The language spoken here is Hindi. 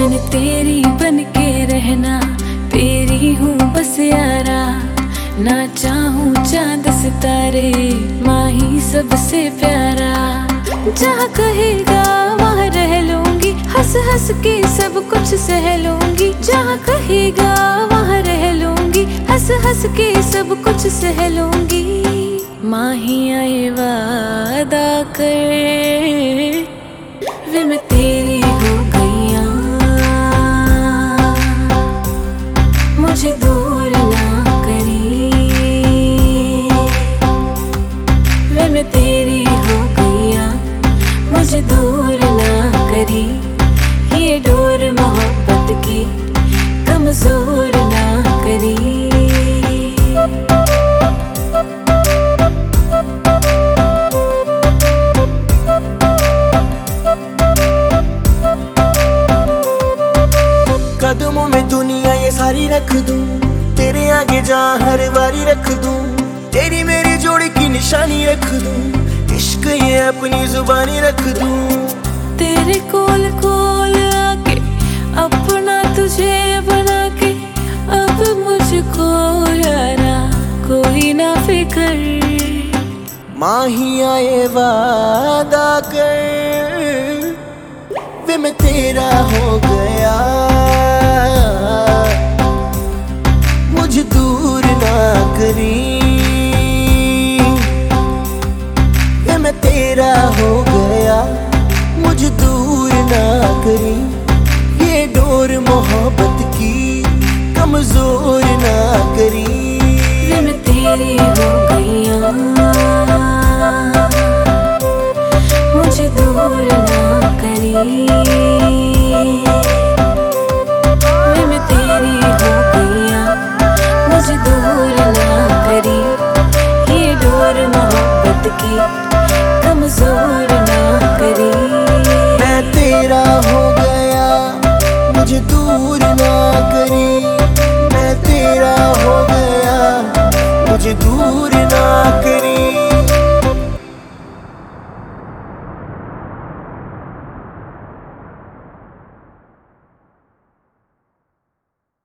मैंने तेरी बन के रहना, तेरी हूँ बस यारा। ना चाहूँ चाँद सितारे, माही सबसे प्यारा। जहाँ कहेगा वहाँ रह लूँगी, हंस हंस के सब कुछ सह लूँगी। जहाँ कहेगा वहाँ रह लूँगी, हंस हंस के सब कुछ सह लूँगी। माही आए वादा कर, वे मैं दूर ना करी, ये डोर मोहब्बत की कमज़ोर ना करी। कदमों में दुनिया ये सारी रख दूँ, तेरे आगे जा हर बारी रख दूँ, तेरी मेरी जोड़ी की निशानी रख दूँ, इश्क अपनी जुबानी रख दू। तेरे कोल कोल आके अपना तुझे बना के अब मुझको यारा कोई ना फिकर। माही आए वादा कर वे मैं तेरा हो ना करी ये डोर मोहब्बत की कमज़ोर ना करी। तेरी हो मुझे दूर ना करी। ना करी मैं तेरा हो गया। मुझे दूर ना करी